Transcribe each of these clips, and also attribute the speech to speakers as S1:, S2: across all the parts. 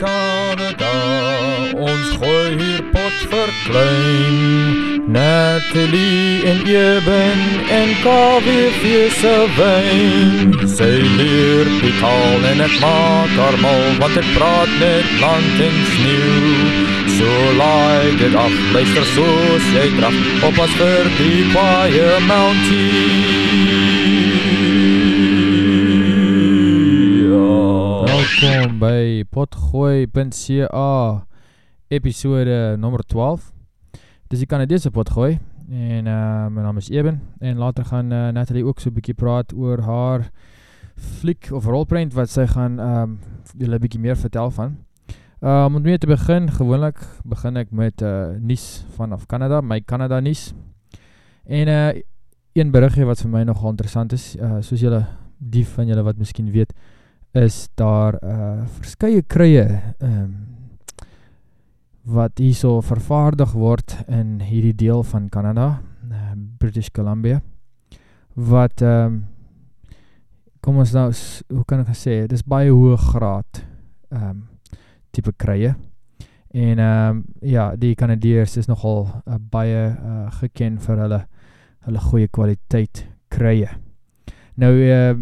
S1: Canada, ons gooi hier pot verklein. Natalie en Eben en KWV se wyn. Sy leer die taal en het maak haar mal, want het praat met land en sneeuw. So laai dit af, luister soos jy draf, op as vir die kwaaie mountie.
S2: Welkom by potgooi.ca episode nummer 12 Dis die Canadese potgooi en uh, my naam is Eben en later gaan uh, Natalie ook so bykie praat oor haar fliek of rolprint wat sy gaan um, julle bykie meer vertel van. Um, Om mee te begin, gewoonlik begin ek met uh, Nies vanaf Canada, my Canada Nies En uh, een berichtje wat vir my nogal interessant is, uh, soos julle, die van julle wat miskien weet is daar uh, verskye kruie um, wat hier so vervaardig word in hierdie deel van Canada, uh, British Columbia, wat, um, kom ons nou, hoe kan ek sê, het is baie hoog graad um, type kruie, en um, ja, die Canadeers is nogal uh, baie uh, geken vir hulle, hulle goeie kwaliteit kruie. Nou, uh,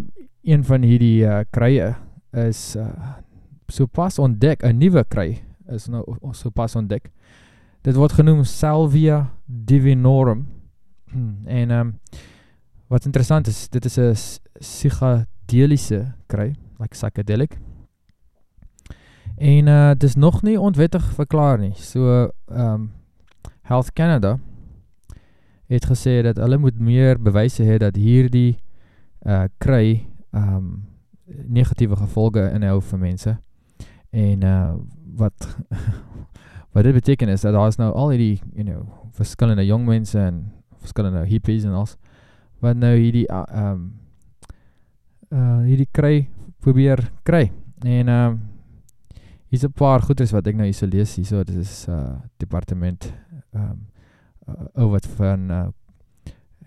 S2: een van hierdie uh, kruie is uh, so pas ontdek, een nieuwe kry is nou so pas ontdek. Dit word genoem Salvia divinorum. en um, wat interessant is, dit is een psychedelische kry, like psychedelic. En uh, dit is nog nie ontwettig verklaar nie. So, um, Health Canada het gesê dat hulle moet meer bewijse hee dat hierdie uh, kry um, negatieve gevolge inhou vir mense. En uh, wat wat dit beteken is dat daar is nou al die, you know, verskillende jong mense en verskillende hippies en als wat nou hierdie uh, um, uh, hierdie kry probeer kry. En um, hier is een paar goeders wat ek nou hier so lees, hier so, dit is uh, departement um, uh, wat van uh,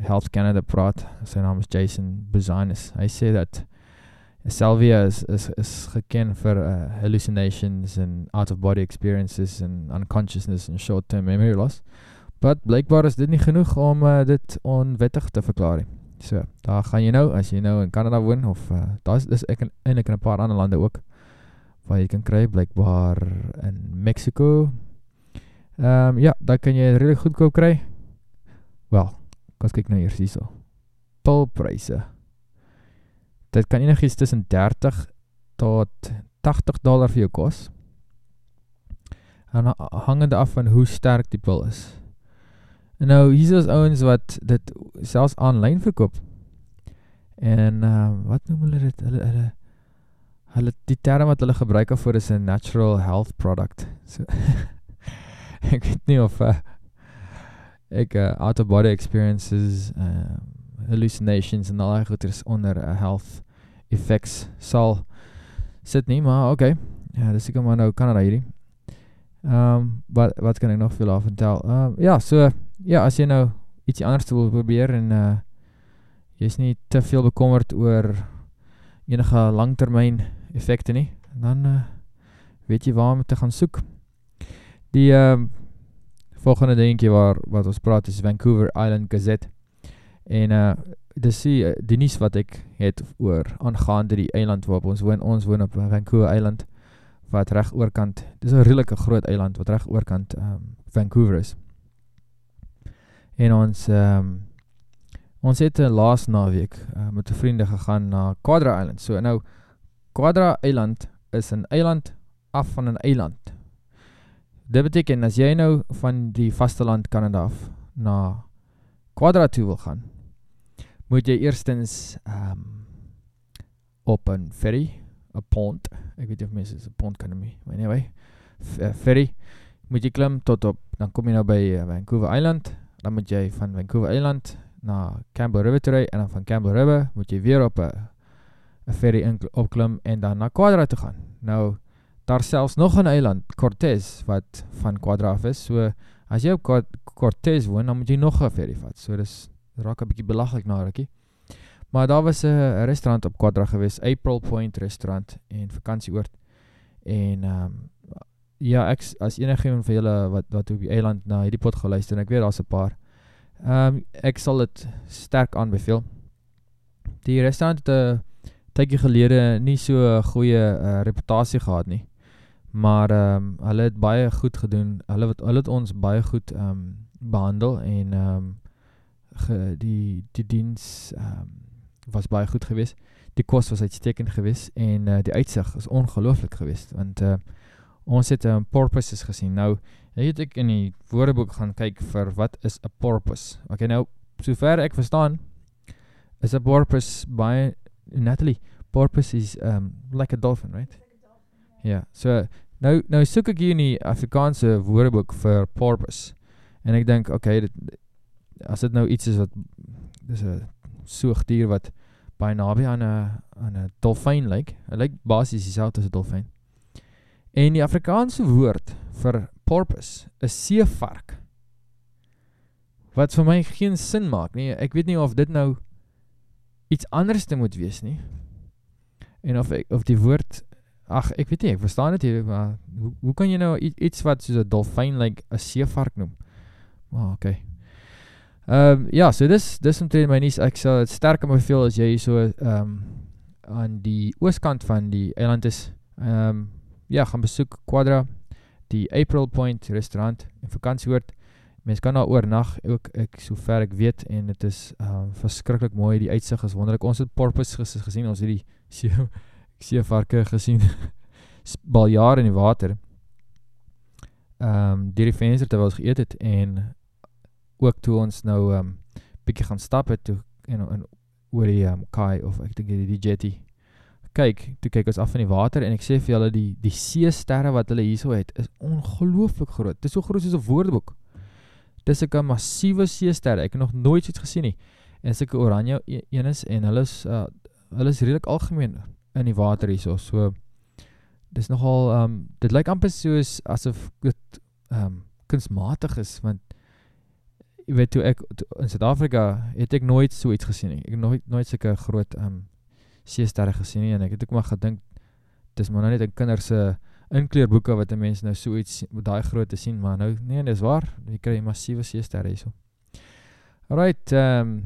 S2: Health Canada praat, sy naam is Jason Buzanis, hy sê dat Salvia is, is, is geken vir uh, hallucinations and out-of-body experiences and unconsciousness and short-term memory loss. But blijkbaar is dit nie genoeg om uh, dit onwettig te verklaar. So, daar gaan jy nou, as jy nou in Canada woon, of uh, daar is, ek in, eindelijk in een paar ander lande ook, waar jy kan kry, blijkbaar in Mexico. Um, ja, daar kan jy redelijk goedkoop kry. Wel, kan kyk nou eers hier so. Dit kan enig iets tussen 30 tot 80 dollar vir jou kos. En hangende af van hoe sterk die pil is. En nou, hier is ouwens wat dit selfs online verkoop. En uh, wat noem hulle dit? Hulle, hulle, hulle, die term wat hulle gebruik voor is a natural health product. So, ek weet nie of uh, ek uh, out-of-body experiences uh, hallucinations en al die goeders onder uh, health effects sit nie, maar oké, okay. ja, dis ek maar nou Canada hierdie. Um, wat, wat kan ek nog veel af vertel? Um, ja, so, ja, as jy nou ietsie anders wil probeer en uh, jy is nie te veel bekommerd oor enige langtermijn effecte nie, dan uh, weet jy waarom te gaan soek. Die um, volgende dingetje waar wat ons praat is Vancouver Island Gazette en uh, dis die, eh, die nies wat ek het oor aangaande die eiland waarop ons woon, ons woon op Vancouver eiland wat recht oorkant, dis een redelijke groot eiland wat recht oorkant um, Vancouver is. En ons um, ons het een laas naweek uh, met die vriende gegaan na Quadra Island, so nou Quadra Island is een eiland af van een eiland. Dit beteken as jy nou van die vasteland Canada af na Quadra toe wil gaan moet jy eerstens um, op een ferry, een pond, ek weet nie of mense een pond kan noem, maar anyway, eh, ferry, moet jy klim tot op, dan kom jy nou by uh, Vancouver Island, dan moet jy van Vancouver Island na Campbell River toe en dan van Campbell River moet jy weer op een ferry opklim en dan na Quadra toe gaan. Nou, daar selfs nog een eiland, Cortez, wat van Quadra af is, so as jy op Cortez woon, dan moet jy nog een ferry vat, so dis raak een bykie belaglik na rikkie. Maar daar was een restaurant op Quadra gewees, April Point restaurant en vakantieoord. En um, ja, ek as enige een van julle wat wat op die eiland na hierdie pot geluister en ek weet daar's 'n paar. Ehm um, ek sal dit sterk aanbeveel. Die restaurant het 'n tydjie gelede nie so 'n goeie uh, reputasie gehad nie. Maar ehm um, hulle het baie goed gedoen. Hulle het hulle het ons baie goed ehm um, behandel en ehm um, ge, die die diens um, was baie goed geweest. Die kos was uitstekend geweest en uh, die uitsig is ongelooflik geweest want uh, ons het 'n um, porpoises gesien. Nou, het ek in die woordeboek gaan kyk vir wat is 'n porpoise. Okay, nou sover ek verstaan is 'n porpoise by Natalie. Porpoise is um like a dolphin, right? Ja. Yeah, so nou nou soek ek hier in die Afrikaanse woordeboek vir porpoise. En ek dink, okay, dit as dit nou iets is wat dis 'n soogdier wat baie naby aan 'n aan 'n dolfyn lyk. Hy lyk basies dieselfde as 'n dolfyn. En die Afrikaanse woord vir porpoise is seevark. Wat vir my geen sin maak nie. Ek weet nie of dit nou iets anders te moet wees nie. En of ek, of die woord ag ek weet nie, ek verstaan dit hier maar hoe, hoe kan jy nou iets wat soos 'n dolfyn lyk like, 'n seevark noem? Maar oh, okay. Ehm um, ja, so dis dis omtrent my nuus. Ek sal dit sterk aanbeveel as jy so ehm um, aan die ooskant van die eiland is. Ehm um, ja, gaan besoek Quadra, die April Point restaurant en vakansieoord. Mens kan daar oornag ook ek sover ek weet en dit is um, verskriklik mooi. Die uitsig is wonderlik. Ons het porpoise ges gesien. Ons het die see seevarke gesien. Baljaar in die water. Ehm um, deur die venster terwyl ons geëet het en ook toe ons nou ehm um, bietjie gaan stap het toe en, en oor die um, kai of ek dink die, die jetty kyk, toe kyk ons af van die water en ek sê vir julle die die see sterre wat hulle hierso het is ongelooflik groot. Dit is so groot soos 'n woordeboek. Dis 'n massiewe see sterre. Ek het nog nooit iets gesien nie. En sulke oranje e-, eenes en hulle is uh, hulle is redelik algemeen in die water hierso. So dis nogal ehm um, dit lyk amper soos asof dit ehm um, kunsmatig is want jy weet toe ek toe, in Suid-Afrika het ek nooit so iets gesien nie. Ek het nooit nooit sulke groot ehm um, seesterre gesien nie en ek het ook maar gedink dis maar nou net 'n kinders se inkleurboeke wat 'n mens nou so iets met daai groot te sien, maar nou nee, dis waar. Jy kry massiewe seesterre hierso. Alright, ehm um,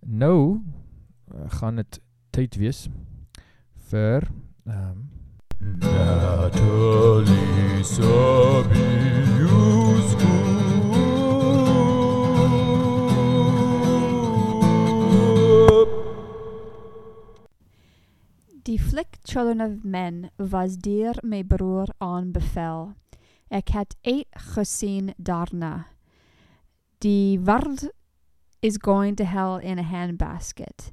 S2: nou uh, gaan dit tyd wees vir ehm um, Natalie Sabius
S3: Children of Men was deur my broer aanbevel. Ek het eight gesien daarna. Die wêreld is going to hell in a handbasket.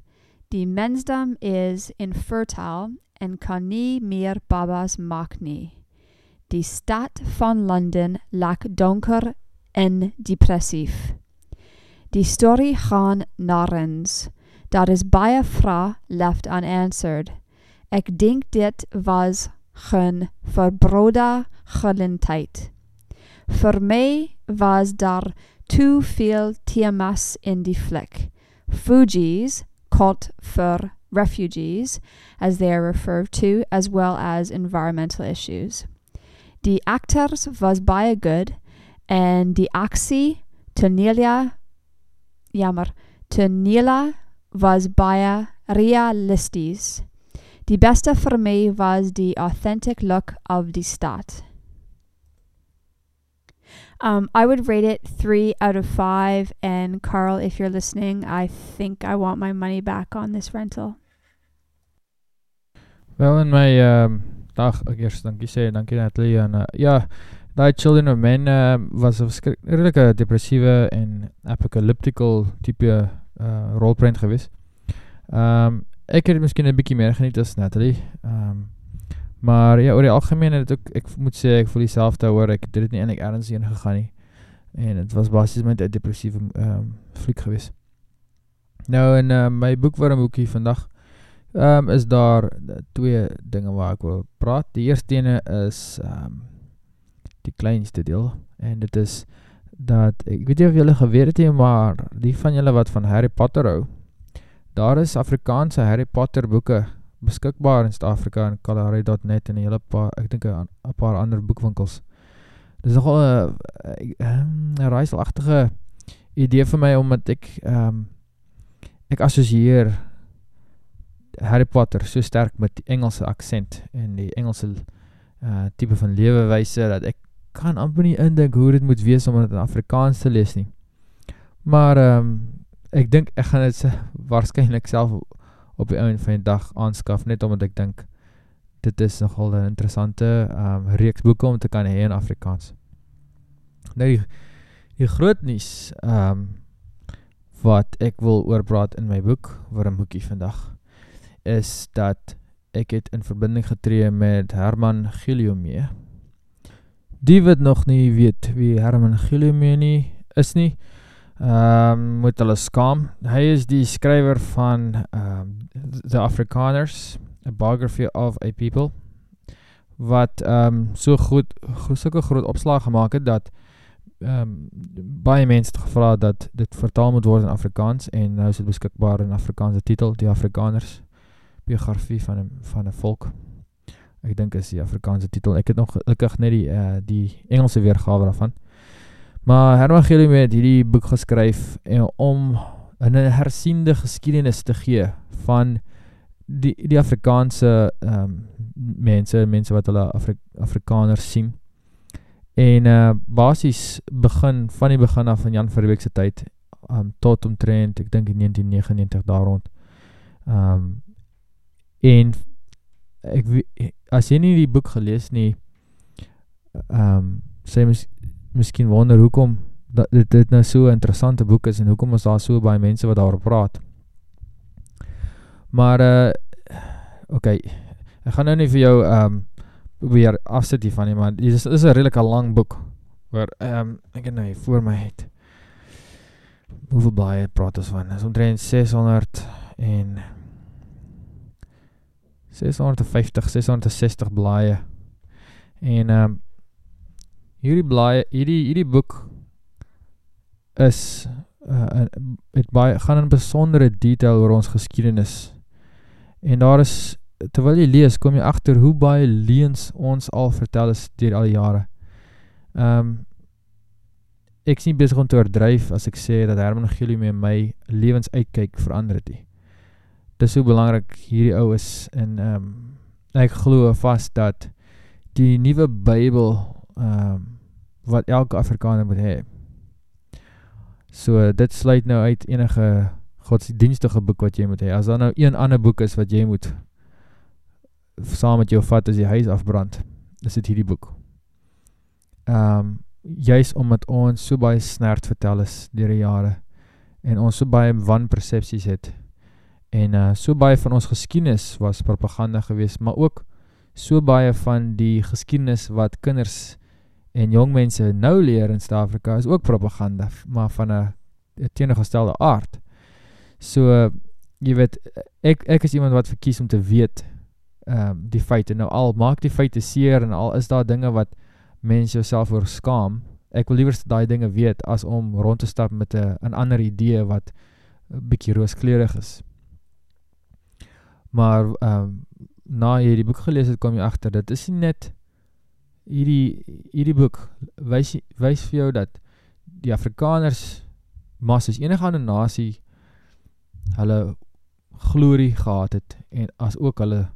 S3: Die mensdom is infertile en kan nie meer babas maak nie. Die stad van Londen lag donker en depressief. Die story gaan narens. Daar is baie vrae left unanswered. Ek dink dit was geen verbrode geleentheid. Vir my was daar te veel temas in die fliek. Fugees, called for refugees, as they are referred to, as well as environmental issues. Die actors was baie good, en die aksie, tonele, jammer, tonele was baie realisties. Die beste vir my was die authentic look of die stad. Um, I would rate it three out of five. And Carl, if you're listening, I think I want my money back on this rental.
S2: Wel in my um, dag, ek eers dankie sê, dankie Natalie. En, uh, ja, die Children of Men uh, was een redelijke depressieve en apocalyptical type uh, rolprint geweest. Um, ek het miskien 'n bietjie meer geniet as Natalie. Ehm um, maar ja, oor die algemeen het ook ek moet sê ek voel dieselfde hoor. Ek het dit nie eintlik erns heen gegaan nie. En dit was basies met 'n depressiewe ehm um, fliek geweest. Nou in uh, my boekwormboekie vandag ehm um, is daar twee dinge waar ek wil praat. Die eerste ene is ehm um, die kleinste deel en dit is dat ek weet nie of julle geweet het nie, maar die van julle wat van Harry Potter hou, Daar is Afrikaanse Harry Potter boeke beskikbaar in Suid-Afrika en kalahari.net en 'n hele paar ek dink 'n paar ander boekwinkels. Dis nogal 'n 'n raaiselagtige idee vir my omdat ek ehm um, ek assosieer Harry Potter so sterk met die Engelse aksent en die Engelse uh tipe van lewewyse dat ek kan amper nie indink hoe dit moet wees om dit in Afrikaans te lees nie. Maar ehm um, ek dink ek gaan dit waarskynlik self op die einde van die dag aanskaf net omdat ek dink dit is nogal 'n interessante ehm um, reeks boeke om te kan hê in Afrikaans. Nou die die groot ehm um, wat ek wil oorpraat in my boek, wat 'n boekie vandag is dat ek het in verbinding getree met Herman Giliomee. Die wat nog nie weet wie Herman Giliomee nie is nie, ehm um, moet hulle skaam. Hy is die skrywer van um, The Afrikaners, A Biography of a People wat um, so goed sulke groot opslag gemaak het dat um, baie mense het gevra dat dit vertaal moet word in Afrikaans en nou is dit beskikbaar in Afrikaanse titel, Die Afrikaners biografie van 'n van 'n volk. Ek dink is die Afrikaanse titel. Ek het nog gelukkig net die uh, die Engelse weergawe daarvan. Maar Herman Gillum het hierdie boek geskryf en om 'n hersiende geskiedenis te gee van die die Afrikaanse um, mense, mense wat hulle Afri Afrikaners sien. En uh basies begin van die begin af van Jan Verbeek se tyd um tot omtrent ek dink in 1999 daar rond. Um En ek as jy nie die boek gelees nie, ehm um, sê mis, miskien wonder hoekom dat dit dit nou so 'n interessante boek is en hoekom is daar so baie mense wat daaroor praat. Maar uh okay, ek gaan nou nie vir jou um, probeer afsit hiervan nie, maar dit is is 'n redelike lang boek ehm um, ek het nou hier voor my het. Hoeveel blaaie praat ons van? Dit is omtrent 600 en 650, 660 blaaie. En um, hierdie blaaie, hierdie hierdie boek is uh, het baie gaan in besondere detail oor ons geskiedenis. En daar is terwyl jy lees, kom jy agter hoe baie leuns ons al vertel is deur al die jare. Ehm um, ek sien besig om te oordryf as ek sê dat Herman Gillie met my lewensuitkyk verander het. Nie dis hoe belangrik hierdie ou is en ehm um, ek glo vas dat die nuwe Bybel um, wat elke Afrikaner moet hê. So dit sluit nou uit enige godsdienstige boek wat jy moet hê. As daar nou een ander boek is wat jy moet saam met jou vat as die huis afbrand, is dit hierdie boek. Ehm um, juis omdat ons so baie snert vertel is deur die jare en ons so baie wanpersepsies het En uh, so baie van ons geskiedenis was propaganda geweest, maar ook so baie van die geskiedenis wat kinders en jong mense nou leer in Suid-Afrika is ook propaganda, maar van 'n teenoorgestelde aard. So jy weet ek ek is iemand wat verkies om te weet ehm um, die feite nou al maak die feite seer en al is daar dinge wat mense jouself oor skaam. Ek wil liewer daai dinge weet as om rond te stap met 'n 'n ander idee wat bietjie rooskleurig is. Maar ehm um, na jy die boek gelees het, kom jy agter dit is nie net hierdie hierdie boek wys wys vir jou dat die Afrikaners massies enige ander nasie hulle glorie gehad het en as ook hulle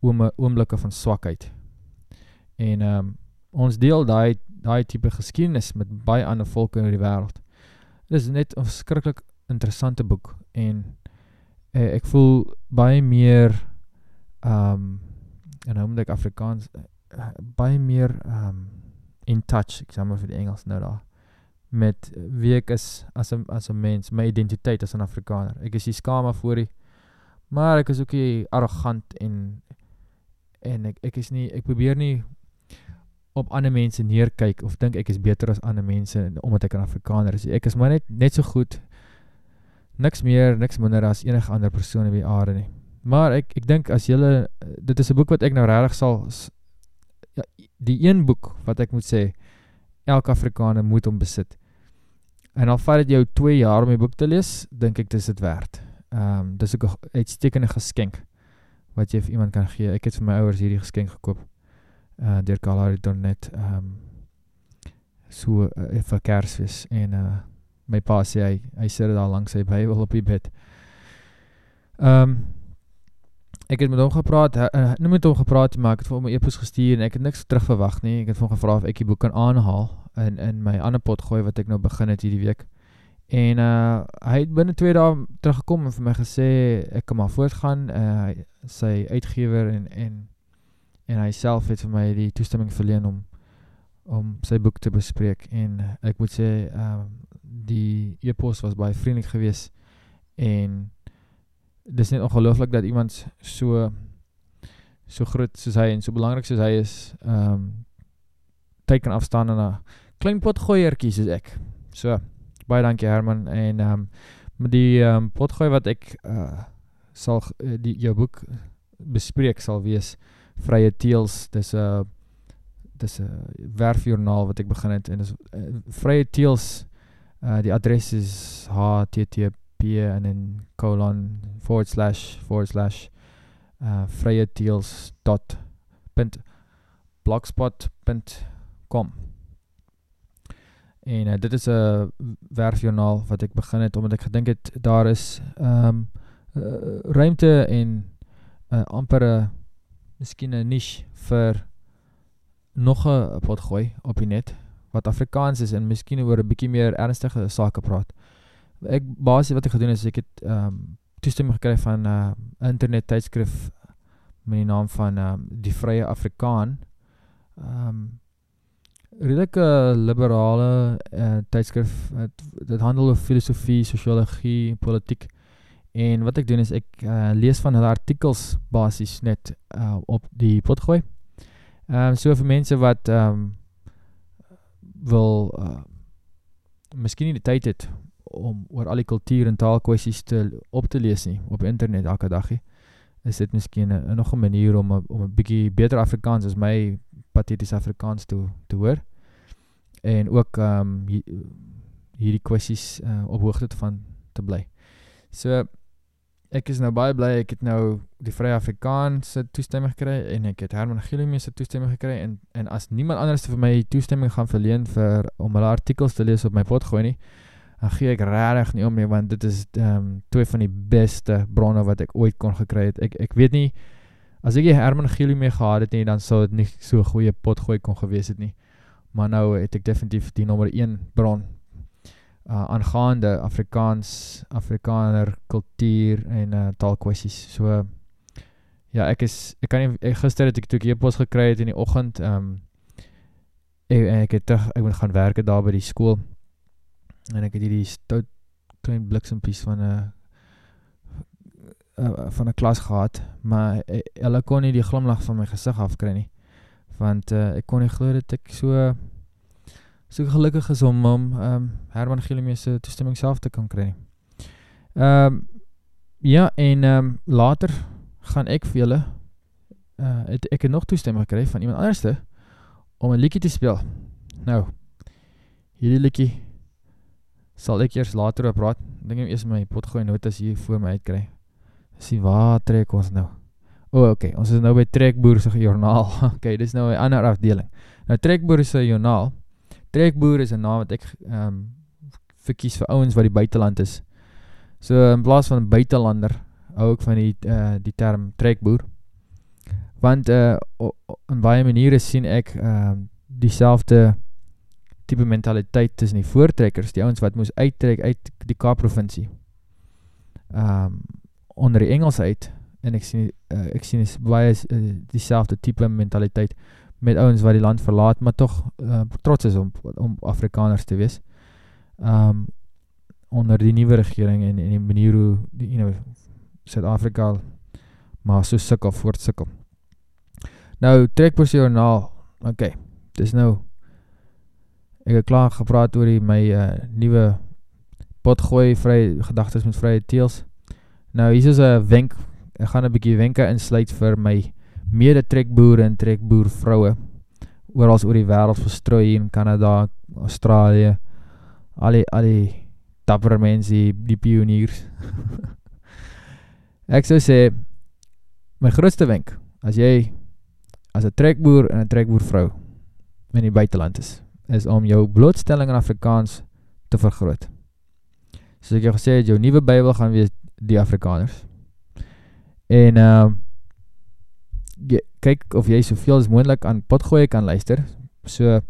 S2: oome oomblikke van swakheid. En ehm um, ons deel daai daai tipe geskiedenis met baie ander volke in die wêreld. Dit is net 'n verskriklik interessante boek en uh, ek voel baie meer um en nou moet ek Afrikaans uh, baie meer um in touch, ek sê maar vir die Engels nou daar met wie ek is as 'n as 'n mens, my identiteit as 'n Afrikaner. Ek is nie skaam voor die maar ek is ook nie arrogant en en ek ek is nie ek probeer nie op ander mense neerkyk of dink ek is beter as ander mense omdat ek 'n Afrikaner is. Ek is maar net net so goed niks meer, niks minder as enige ander persoon op die aarde nie. Maar ek ek dink as jy dit is 'n boek wat ek nou regtig sal die een boek wat ek moet sê elke Afrikaner moet hom besit. En al vat dit jou 2 jaar om die boek te lees, dink ek dis dit werd. Ehm um, dis ook 'n uitstekende geskenk wat jy vir iemand kan gee. Ek het vir my ouers hierdie geskenk gekoop uh deur Kalahari Dornet ehm um, so uh, vir Kersfees en uh my pa sê hy hy sit daar langs sy Bybel op die bed. Ehm um, ek het met hom gepraat, uh, nie met hom gepraat maar ek het vir hom 'n e-pos gestuur en ek het niks terug verwag nie. Ek het vir hom gevra of ek die boek kan aanhaal in in my ander pot gooi wat ek nou begin het hierdie week. En uh hy het binne 2 dae teruggekom en vir my gesê ek kan maar voortgaan. Uh sy uitgewer en en en hy self het vir my die toestemming verleen om om sy boek te bespreek en ek moet sê ehm uh, die e-pos was baie vriendelik geweest en dis net ongelooflik dat iemand so so groot soos hy en so belangrik soos hy is ehm um, teken afstaan en 'n klein potgooiertjie soos ek. So baie dankie Herman en ehm um, met die ehm um, potgooi wat ek uh sal uh, die jou boek bespreek sal wees Vrye Teels. Dis 'n uh, dis 'n uh, werfjoernaal wat ek begin het en dis uh, Vrye Teels uh die adres is http en in colon forward slash forward slash uh vrye teels dot punt blogspot.com en uh, dit is 'n werfjoernaal wat ek begin het omdat ek gedink het daar is um, uh, ruimte en uh, amper 'n miskien 'n niche vir nog 'n potgooi op die net wat Afrikaans is en miskien oor 'n bietjie meer ernstige sake praat. Ek basies wat ek gedoen het is ek het ehm um, toestemming gekry van 'n uh, internet tydskrif met die naam van ehm um, Die Vrye Afrikaan. Ehm um, redelike liberale uh, tydskrif. Dit handel oor filosofie, sosiologie, politiek. En wat ek doen is ek uh, lees van hulle artikels basies net uh, op die potgooi. Ehm um, so vir mense wat ehm um, wil uh, miskien nie die tyd het om oor al die kultuur en taalkwessies te op te lees nie op internet elke dag nie. Is dit miskien 'n nog 'n manier om a, om 'n bietjie beter Afrikaans as my patetiese Afrikaans te te hoor en ook ehm um, hier, hierdie kwessies uh, op hoogte van te bly. So ek is nou baie bly ek het nou die Vrye Afrikaanse toestemming gekry en ek het Herman Gillieme se toestemming gekry en en as niemand anders vir my toestemming gaan verleen vir om hulle artikels te lees op my pot gooi nie, dan gee ek regtig nie om nie want dit is ehm um, twee van die beste bronne wat ek ooit kon gekry het. Ek ek weet nie as ek Herman Gillieme gehad het nie, dan sou dit nie so 'n goeie pot gooi kon gewees het nie. Maar nou het ek definitief die nommer 1 bron uh, aangaande Afrikaans, Afrikaner kultuur en uh, taalkwessies. So ja, ek is ek kan nie ek gister het ek toe ek e-pos gekry het in die oggend, ehm um, ek, ek het terug ek moet gaan werk daar by die skool. En ek het hierdie stout klein bliksempies van 'n uh, van 'n klas gehad, maar uh, hulle kon nie die glimlag van my gesig afkry nie. Want uh, ek kon nie glo dat ek so so gelukkig is om om um, Herman Gillieme se toestemming self te kan kry. Ehm um, ja en ehm um, later gaan ek vir julle uh het, ek het nog toestemming gekry van iemand anderste om 'n liedjie te speel. Nou hierdie liedjie sal ek eers later op praat. Dink ek eers my potgooi notas hier voor my uitkry. Sien waar trek ons nou? O, oh, okay. Ons is nou by Trekboer se joernaal. okay, dis nou 'n ander afdeling. Nou Trekboer se joernaal Trekboer is 'n naam wat ek ehm um, verkies vir ouens wat die buiteland is. So in plaas van buitelander hou ek van die uh, die term trekboer. Want uh in baie maniere sien ek ehm uh, dieselfde tipe mentaliteit tussen die voortrekkers, die ouens wat moes uittrek uit die Kaap provinsie. Ehm um, onder die Engels uit en ek sien uh, ek sien is baie uh, dieselfde tipe mentaliteit met ouens wat die land verlaat, maar toch uh, trots is om, om Afrikaners te wees. Um, onder die nieuwe regering en, en die manier hoe die, you know, Zuid-Afrika maar so sikkel, voort sikkel. Nou, trekpoos journaal, ok, het is nou, ek het klaar gepraat oor die my uh, nieuwe potgooi, vry, gedagtes met vrye teels. Nou, hier is een wenk, ek gaan een bykie wenke insluit vir my mede trekboere en trekboervrouwe oorals oor die wereld verstrooi in Canada, Australië al die, al die dapper mense, die, die pioniers ek sou sê my grootste wenk, as jy as 'n trekboer en 'n trekboervrou in die buiteland is, is om jou blootstelling in Afrikaans te vergroot. Soos ek jou gesê het, jou nuwe Bybel gaan wees die Afrikaners. En uh kyk of jy soveel as moontlik aan potgooi kan luister. So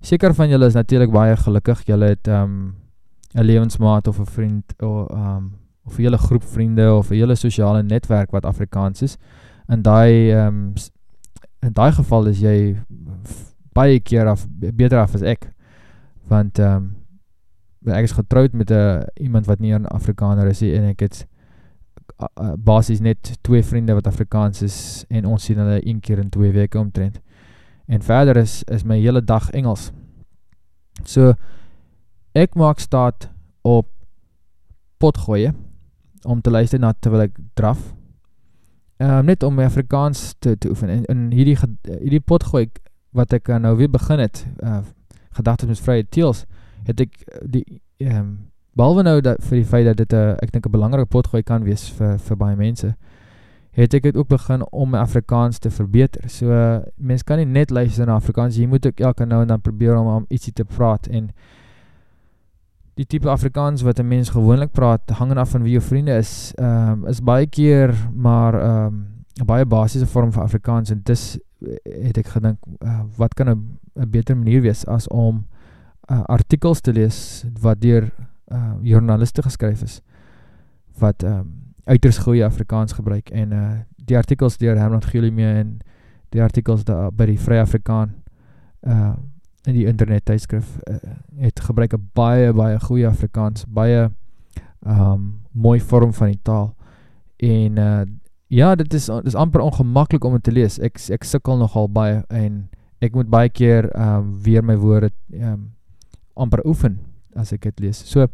S2: seker van julle is natuurlik baie gelukkig. Julle het um 'n lewensmaat of 'n vriend of um of 'n hele groep vriende of 'n hele sosiale netwerk wat Afrikaans is. In daai um in daai geval is jy baie keer af beter af as ek. Want um ek is getroud met 'n uh, iemand wat nie 'n Afrikaner is nie en ek het uh, basies net twee vriende wat Afrikaans is en ons sien hulle een keer in twee weke omtrent. En verder is is my hele dag Engels. So ek maak staat op potgoeie om te luister na terwyl ek draf. Um, net om my Afrikaans te, te oefen. En, en hierdie, hierdie potgooi wat ek nou weer begin het, uh, gedagtes met vrye teels, het ek die, um, behalwe nou dat, vir die feit dat dit, uh, ek denk een belangrike potgooi kan wees vir, vir baie mense, het ek het ook begin om Afrikaans te verbeter. So, uh, mens kan nie net luister na Afrikaans, jy moet ook elke nou en dan probeer om, om ietsie te praat en die type Afrikaans wat een mens gewoonlik praat, hangen af van wie jou vriende is, um, is baie keer maar um, een baie basisse vorm van Afrikaans en dis het ek gedink, uh, wat kan een beter manier wees as om uh, artikels te lees wat dier uh, journaliste geskryf is, wat um, uiters goeie Afrikaans gebruik en uh, die artikels dier Herman Geulimee en die artikels daar by die Vrij Afrikaan uh, in die internet tydskrif uh, het gebruik een baie, baie goeie Afrikaans, baie um, mooi vorm van die taal en uh, ja, dit is, dit is amper ongemakkelijk om het te lees, ek, ek sikkel nogal baie en ek moet baie keer um, weer my woorde um, amper oefen as ek het lees, so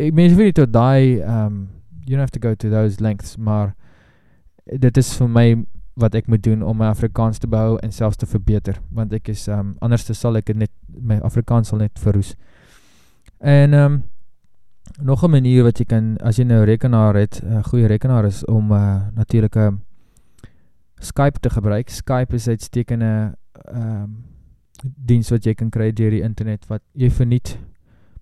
S2: ek mens weet nie tot die um, you don't have to go to those lengths, maar dit is vir my wat ek moet doen om my Afrikaans te behou en selfs te verbeter, want ek is, um, anders sal ek net, my Afrikaans sal net verroes. En, um, nog een manier wat jy kan, as jy nou rekenaar het, een goeie rekenaar is, om uh, natuurlijk um, Skype te gebruik. Skype is uitstekende um, dienst wat jy kan kry dier die internet, wat jy verniet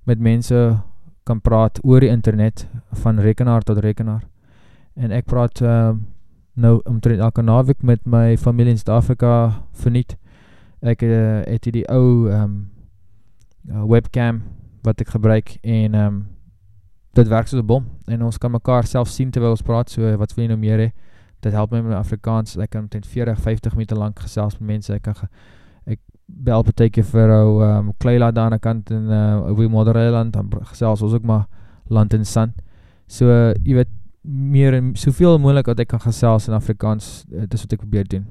S2: met mense kan praat oor die internet, van rekenaar tot rekenaar. En ek praat, um, nou omtrent elke naweek met my familie in Zuid-Afrika verniet. Ek uh, het die ou um, uh, webcam wat ek gebruik en um, dit werk soos een bom en ons kan mekaar self sien terwyl ons praat, so wat wil jy nou meer he? Dit help my met Afrikaans, ek kan omtrent 40, 50 meter lang gesels met mense, ek kan ek bel betekje vir ou um, Kleila daar aan die kant in uh, Wie Moddereiland, dan gesels ons ook maar land en sand. So, jy weet, meer en soveel moeilik wat ek kan gesels in Afrikaans, uh, dis wat ek probeer doen.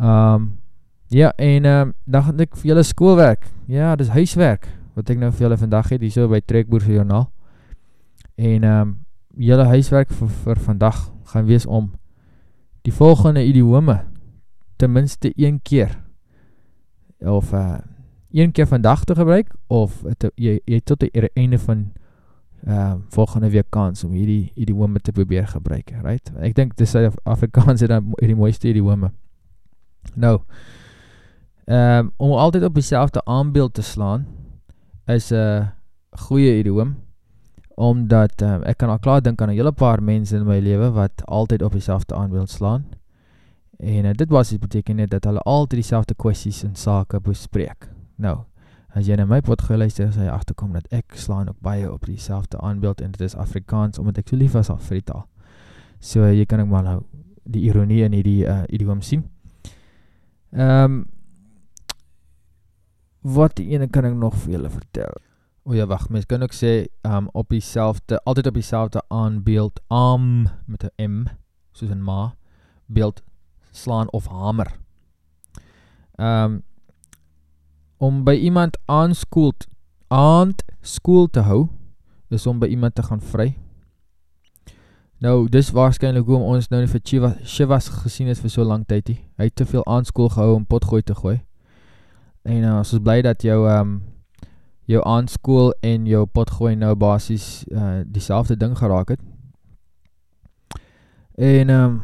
S2: Um, ja, en um, dan gaan ek vir julle schoolwerk, ja, dis huiswerk, wat ek nou vir julle vandag het, hier so by Trekboerse Journaal. En um, julle huiswerk vir, vir vandag gaan wees om die volgende idiome tenminste een keer of uh, een keer vandag te gebruik of te, jy, jy tot die einde van uh, volgende week kans om hierdie idiome te probeer gebruik, right? Ek denk dis Afrikaans het dan die mooiste idiome. Nou, um, om altyd op die aanbeeld te slaan, is een goeie idiom, omdat um, ek kan al klaar dink aan een hele paar mense in my leven wat altyd op die aanbeeld slaan, en uh, dit was die beteken net dat hulle altyd die selfde kwesties en sake bespreek. Nou, as jy na my pot geluister, sal jy achterkom dat ek slaan ook baie op die selfde aanbeeld en dit is Afrikaans, omdat ek so lief was al vir die taal. So jy kan ook maar nou die ironie in die uh, idiom sien. Um, wat die ene kan ek nog vir julle vertel? O ja, wacht, mens kan ook sê, um, op die selfde, altyd op die selfde aanbeeld, am, met een m, soos een ma, beeld slaan of hamer. Um, om by iemand aanskoel aand skool te hou is om by iemand te gaan vry. Nou dis waarschijnlijk hoe ons nou nie vir Chivas, Chivas gesien het vir so lang tyd hy het te veel aanskool gehou om potgooi te gooi. En uh, ons is blij dat jou um, jou aanskool en jou potgooi nou basis uh, die selfde ding geraak het en um,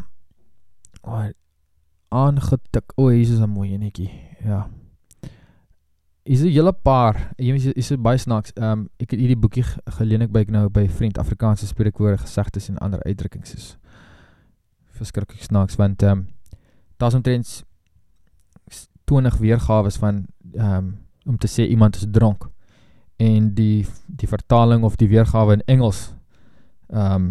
S2: aangetik. O, oh, hier is 'n mooi enetjie. Ja. Hier is 'n hele paar. Hier is hier is baie snaaks. Ehm um, ek het hierdie boekie geleen ek by nou by vriend Afrikaanse spreekwoorde gesegdes en ander uitdrukkings is verskriklik snaaks want ehm um, daar's omtrent 20 weergawe van ehm um, om te sê iemand is dronk en die die vertaling of die weergawe in Engels ehm um,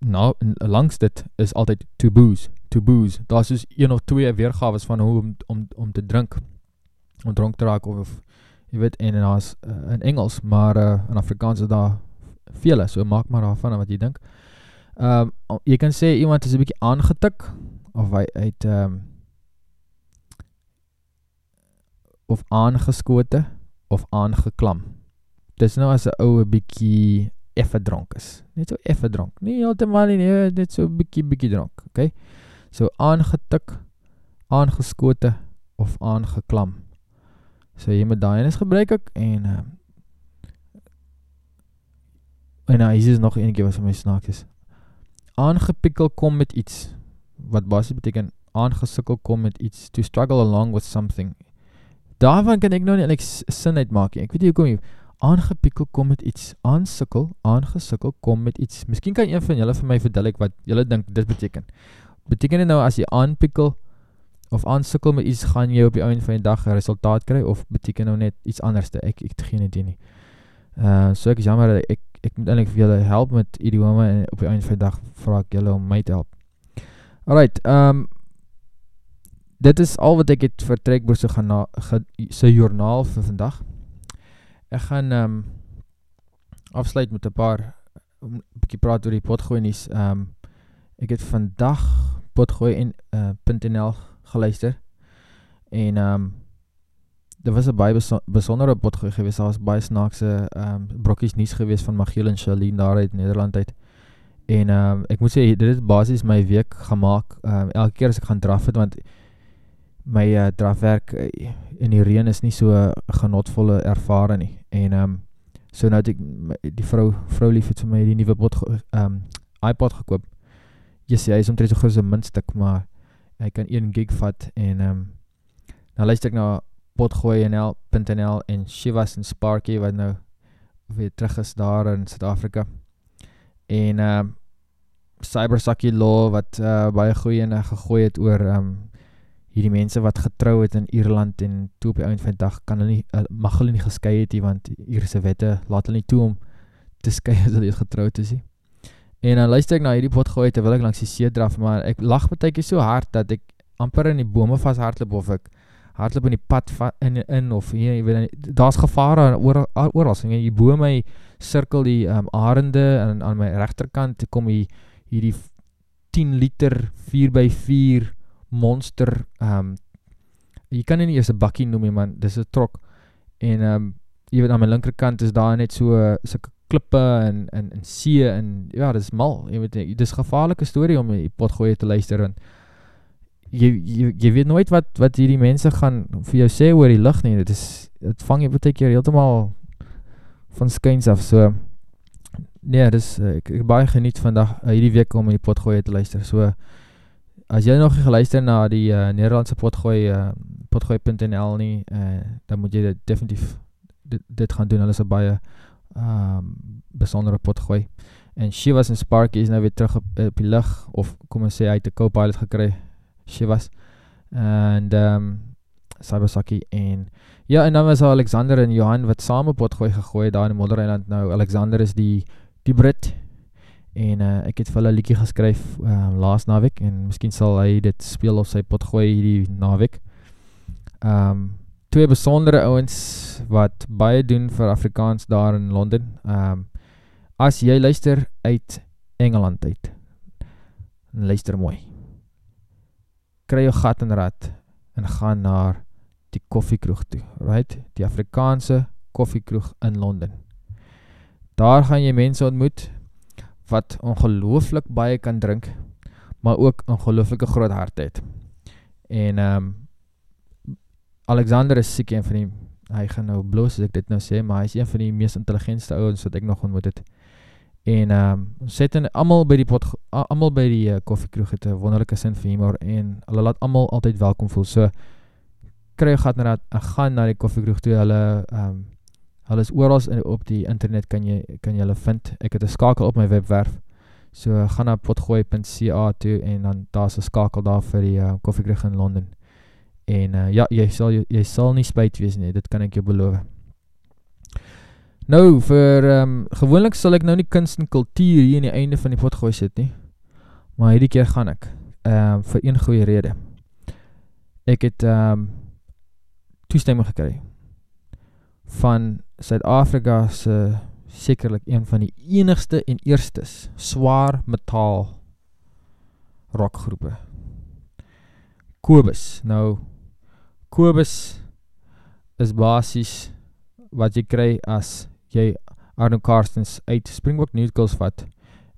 S2: nou langs dit is altyd to booze to booze daar's soos een of twee weergawe van hoe om om om te drink om dronk te raak of, of jy weet en en daar's uh, in Engels maar uh, in Afrikaans is daar vele so maak maar daarvan wat jy dink ehm um, jy kan sê iemand is 'n bietjie aangetik of hy uit ehm um, of aangeskote of aangeklam. Dis nou as 'n oue bietjie effe dronk is. Net so effe dronk. Nie heeltemal nie, nee, net so bietjie bietjie dronk, okay? So aangetik, aangeskote of aangeklam. So jy moet daai eens gebruik ek en uh, en nou hier is nog eenetjie wat vir my snaaks is. Aangepikkel kom met iets wat basies beteken aangesukkel kom met iets to struggle along with something daarvan kan ek nou nie eintlik sin uitmaak nie. Ek weet nie hoekom jy aangepikkel kom met iets, aansukkel, aangesukkel kom met iets. Miskien kan een van julle vir my verduidelik wat julle dink dit beteken. Beteken dit nou as jy aanpikkel of aansukkel met iets gaan jy op die einde van die dag 'n resultaat kry of beteken nou net iets anderste? Ek ek het geen idee nie. Uh so ek is jammer dat ek ek moet eintlik vir julle help met idiome en op die einde van die dag vra ek julle om my te help. Alright, um dit is al wat ek het vir Trekboer se gaan se joernaal vir vandag. Ek gaan um afsluit met 'n paar 'n bietjie praat oor die potgooi nuus. Um ek het vandag potgooi en uh, .nl geluister. En um Dit was 'n baie besondere potgooi geweest. Daar was baie snaakse ehm um, brokkies nuus geweest van Magiel en Charlene daar uit Nederland uit. En ehm um, ek moet sê dit het basies my week gemaak. Ehm um, elke keer as ek gaan draf het want my uh, drafwerk uh, in die reën is nie so genotvolle ervaring nie. En ehm um, so nou het ek die vrou vrou lief het vir my die nuwe bot ehm um, iPod gekoop. Yes, hy is omtrent so groot so 'n muntstuk, maar hy kan 1 gig vat en ehm um, nou luister ek na potgooi.nl en Shivas en Sparky wat nou weer terug is daar in Suid-Afrika. En ehm um, Cybersaki Law wat uh, baie goeie en gegooi het oor ehm um, hierdie mense wat getrou het in Ierland en toe op die einde van die dag kan hulle nie mag hulle nie geskei het nie want Ierse wette laat hulle nie toe om te skei as hulle getroud is nie. En dan luister ek na hierdie pot gooi terwyl ek langs die see draf maar ek lag baie keer so hard dat ek amper in die bome vashardloop of ek hardloop in die pad in in of hier jy weet daar's gevare oor oral so jy bo my sirkel die um, arende en aan my regterkant kom hier hierdie 10 liter 4x4 monster um jy kan nie eers 'n bakkie noem nie man, dis 'n trok. En um jy weet aan my linkerkant is daar net so sulke klippe en en en see en ja, dis mal. Jy weet dis gevaarlike storie om die potgoeie te luister en jy, jy jy weet nooit wat wat hierdie mense gaan vir jou sê oor die lug nie. Dit is dit vang jy baie keer heeltemal van skuins af. So nee, dis ek, ek baie geniet vandag uh, hierdie week om die potgoeie te luister. So as jy nog nie geluister na die uh, Nederlandse potgooi uh, potgooi.nl nie, uh, dan moet dit definitief dit, gaan doen. Hulle is 'n baie um, besondere potgooi. En Shivas en Sparky is nou weer terug op, op of kom hy het 'n co-pilot gekry. Shivas and um Cybersaki en ja, en dan was Alexander en Johan wat saam potgooi gegooi daar in Moddereiland. Nou Alexander is die die Brit en uh, ek het vir hulle liedjie geskryf uh, laas naweek en miskien sal hy dit speel of sy pot gooi hierdie naweek. Ehm um, twee besondere ouens wat baie doen vir Afrikaans daar in Londen. Ehm um, as jy luister uit Engeland uit. Luister mooi. Kry jou gat en rad en gaan na die koffiekroeg toe, right? Die Afrikaanse koffiekroeg in Londen. Daar gaan jy mense ontmoet wat ongelooflik baie kan drink, maar ook ongelooflike groot hart het. En um, Alexander is siek een van die, hy gaan nou bloos as ek dit nou sê, maar hy is een van die meest intelligentste ouwens wat ek nog ontmoet het. En ehm um, sit in almal by die pot almal by die uh, koffiekroeg het 'n wonderlike sin vir humor en hulle laat almal altyd welkom voel. So kry jy gat na dat gaan na die koffiekroeg toe. Hulle ehm um, hulle is oral op die internet kan jy kan jy hulle vind. Ek het 'n skakel op my webwerf. So gaan na potgooi.ca toe en dan daar's 'n skakel daar vir die uh, koffiekroeg in Londen. En uh, ja, jy sal jy, jy sal nie spyt wees nie. Dit kan ek jou beloof. Nou, vir, um, gewoonlik sal ek nou nie kunst en kultuur hier in die einde van die potgooi sit nie, maar hierdie keer gaan ek, um, vir een goeie rede. Ek het um, toestemming gekry van Suid-Afrika se sekerlik een van die enigste en eerstes swaar metaal rockgroepe. Kobus. Nou, Kobus is basis wat jy kry as jy Arno Karstens uit Springbok Newsgirls vat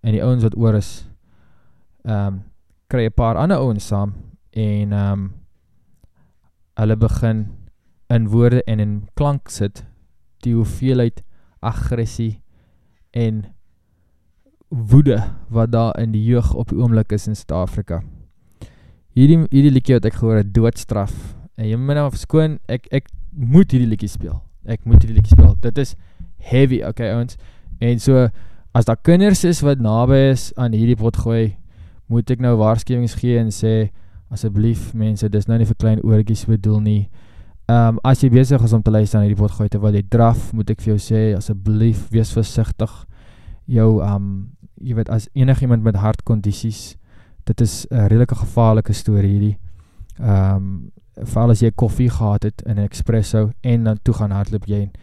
S2: en die ouwens wat oor is um, kry een paar ander ouwens saam en um, hulle begin in woorde en in klank sit die hoeveelheid agressie en woede wat daar in die jeug op die oomlik is in Zuid-Afrika. Hierdie, hierdie liekie wat ek gehoor het, doodstraf. En jy moet nou verskoon, ek, ek moet hierdie liekie speel. Ek moet hierdie liekie speel. Dit is heavy, okay ouwens, en so, as daar kinders is wat nabij is aan hierdie pot gooi, moet ek nou waarschuwings gee en sê, asjeblief mense, dis nou nie vir klein oorkies bedoel nie, um, as jy bezig is om te luister aan hierdie pot gooi, terwyl jy draf, moet ek vir jou sê, asjeblief, wees versichtig, jou, um, jy weet, as enig iemand met hartcondities, dit is een redelike gevaarlike story hierdie, um, vooral as jy koffie gehad het in een espresso, en dan toe gaan hardloop jy, en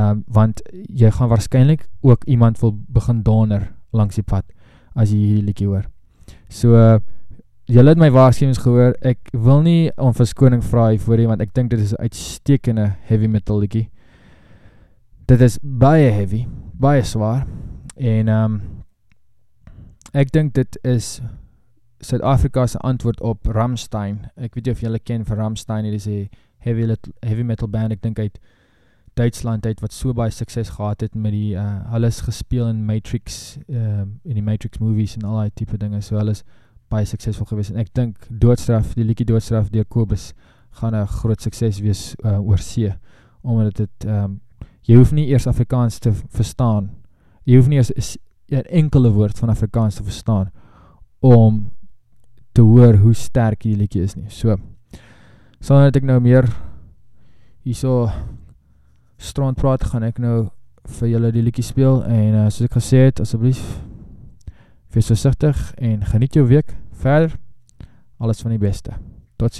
S2: um, want jy gaan waarschijnlijk ook iemand wil begin doner langs die pad, as jy hierdie liekie hoor. So, uh, jy het my waarschuwings gehoor, ek wil nie om verskoning vraag voor jy, want ek dink dit is uitstekende heavy metal liekie. Dit is baie heavy, baie zwaar, en um, ek dink dit is Suid-Afrika's antwoord op Ramstein. Ek weet jy of jylle ken vir Ramstein, dit is een heavy, heavy metal band, ek dink uit Duitsland uit wat so baie sukses gehad het met die uh hulle is gespeel in Matrix uh in die Matrix movies en al daai tipe dinge. So hulle is baie suksesvol gewees en ek dink Doodstraf, die liedjie Doodstraf deur Kobus gaan 'n groot sukses wees uh oor see omdat ehm um, jy hoef nie eers Afrikaans te verstaan. Jy hoef nie eers 'n enkele woord van Afrikaans te verstaan om te hoor hoe sterk die liedjie is nie. So sal net ek nou meer hierso strand praat, gaan ek nou vir julle die liekie speel, en uh, soos ek gesê het, asjeblief, wees versichtig, en geniet jou week, verder, alles van die beste, tot